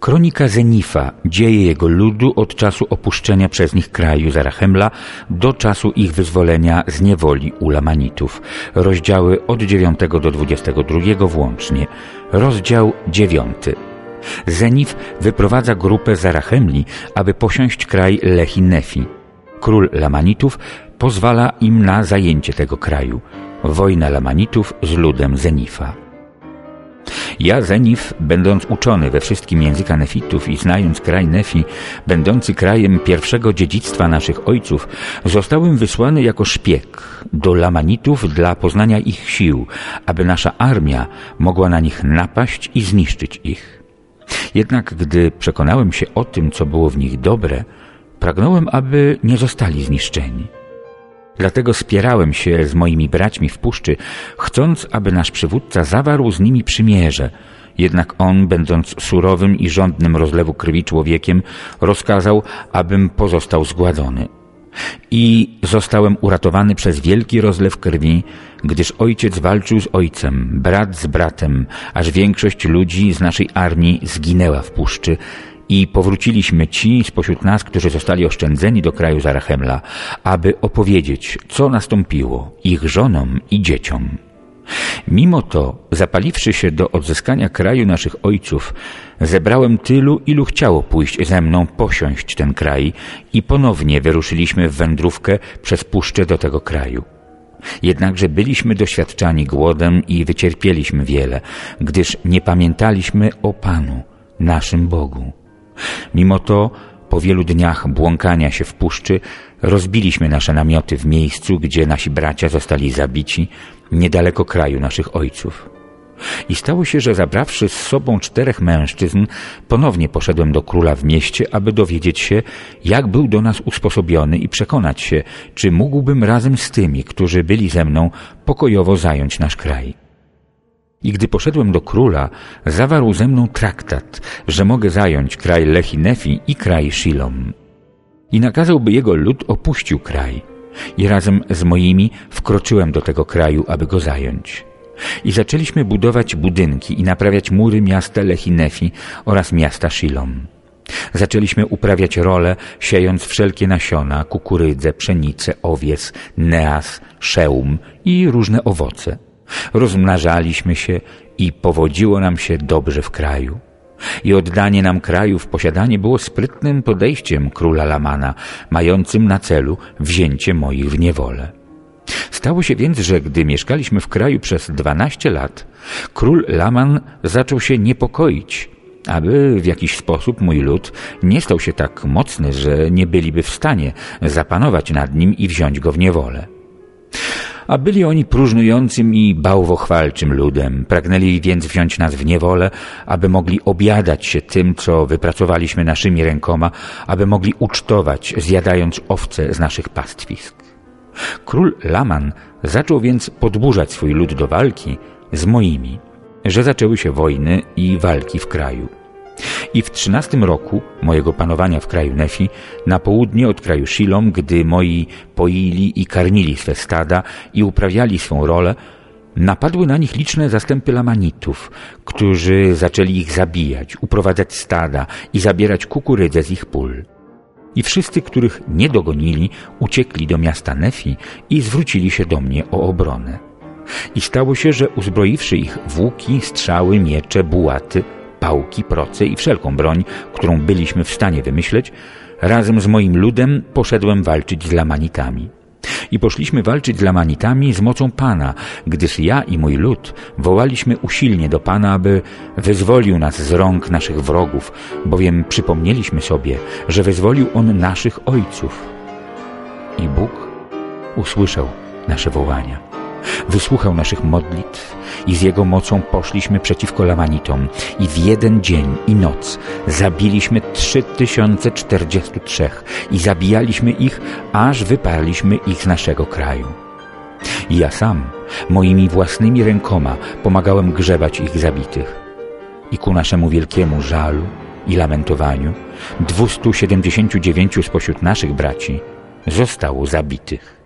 Kronika Zenifa, dzieje jego ludu od czasu opuszczenia przez nich kraju Zarachemla do czasu ich wyzwolenia z niewoli u Lamanitów. Rozdziały od 9 do 22 włącznie. Rozdział 9. Zenif wyprowadza grupę Zarachemli, aby posiąść kraj Lehi-Nefi. Król Lamanitów pozwala im na zajęcie tego kraju. Wojna Lamanitów z ludem Zenifa. Ja, Zenif, będąc uczony we wszystkim języka nefitów i znając kraj Nefi, będący krajem pierwszego dziedzictwa naszych ojców, zostałem wysłany jako szpieg do Lamanitów dla poznania ich sił, aby nasza armia mogła na nich napaść i zniszczyć ich. Jednak gdy przekonałem się o tym, co było w nich dobre, pragnąłem, aby nie zostali zniszczeni. Dlatego spierałem się z moimi braćmi w puszczy, chcąc, aby nasz przywódca zawarł z nimi przymierze. Jednak on, będąc surowym i żądnym rozlewu krwi człowiekiem, rozkazał, abym pozostał zgładzony. I zostałem uratowany przez wielki rozlew krwi, gdyż ojciec walczył z ojcem, brat z bratem, aż większość ludzi z naszej armii zginęła w puszczy, i powróciliśmy ci spośród nas, którzy zostali oszczędzeni do kraju Zarachemla, aby opowiedzieć, co nastąpiło ich żonom i dzieciom. Mimo to, zapaliwszy się do odzyskania kraju naszych ojców, zebrałem tylu, ilu chciało pójść ze mną posiąść ten kraj i ponownie wyruszyliśmy w wędrówkę przez puszczę do tego kraju. Jednakże byliśmy doświadczani głodem i wycierpieliśmy wiele, gdyż nie pamiętaliśmy o Panu, naszym Bogu. Mimo to po wielu dniach błąkania się w puszczy rozbiliśmy nasze namioty w miejscu, gdzie nasi bracia zostali zabici, niedaleko kraju naszych ojców. I stało się, że zabrawszy z sobą czterech mężczyzn, ponownie poszedłem do króla w mieście, aby dowiedzieć się, jak był do nas usposobiony i przekonać się, czy mógłbym razem z tymi, którzy byli ze mną, pokojowo zająć nasz kraj. I gdy poszedłem do króla, zawarł ze mną traktat, że mogę zająć kraj Lechinefi i kraj Shilom. I nakazał, by jego lud opuścił kraj. I razem z moimi wkroczyłem do tego kraju, aby go zająć. I zaczęliśmy budować budynki i naprawiać mury miasta Lechinefi oraz miasta Shilom. Zaczęliśmy uprawiać role, siejąc wszelkie nasiona, kukurydzę, pszenicę, owiec, neas, szeum i różne owoce. Rozmnażaliśmy się i powodziło nam się dobrze w kraju. I oddanie nam kraju w posiadanie było sprytnym podejściem króla Lamana, mającym na celu wzięcie moich w niewolę. Stało się więc, że gdy mieszkaliśmy w kraju przez dwanaście lat, król Laman zaczął się niepokoić, aby w jakiś sposób mój lud nie stał się tak mocny, że nie byliby w stanie zapanować nad nim i wziąć go w niewolę a byli oni próżnującym i bałwochwalczym ludem. Pragnęli więc wziąć nas w niewolę, aby mogli obiadać się tym, co wypracowaliśmy naszymi rękoma, aby mogli ucztować, zjadając owce z naszych pastwisk. Król Laman zaczął więc podburzać swój lud do walki z moimi, że zaczęły się wojny i walki w kraju. I w trzynastym roku mojego panowania w kraju Nefi, na południe od kraju Shilom, gdy moi poili i karmili swe stada i uprawiali swą rolę, napadły na nich liczne zastępy Lamanitów, którzy zaczęli ich zabijać, uprowadzać stada i zabierać kukurydzę z ich pól. I wszyscy, których nie dogonili, uciekli do miasta Nefi i zwrócili się do mnie o obronę. I stało się, że uzbroiwszy ich w łuki, strzały, miecze, bułaty, pałki, proce i wszelką broń, którą byliśmy w stanie wymyśleć, razem z moim ludem poszedłem walczyć z Lamanitami. I poszliśmy walczyć z Lamanitami z mocą Pana, gdyż ja i mój lud wołaliśmy usilnie do Pana, aby wyzwolił nas z rąk naszych wrogów, bowiem przypomnieliśmy sobie, że wyzwolił On naszych ojców. I Bóg usłyszał nasze wołania. Wysłuchał naszych modlitw i z Jego mocą poszliśmy przeciwko Lamanitom i w jeden dzień i noc zabiliśmy 3043 i zabijaliśmy ich, aż wyparliśmy ich z naszego kraju. I ja sam moimi własnymi rękoma pomagałem grzebać ich zabitych. I ku naszemu wielkiemu żalu i lamentowaniu 279 spośród naszych braci zostało zabitych.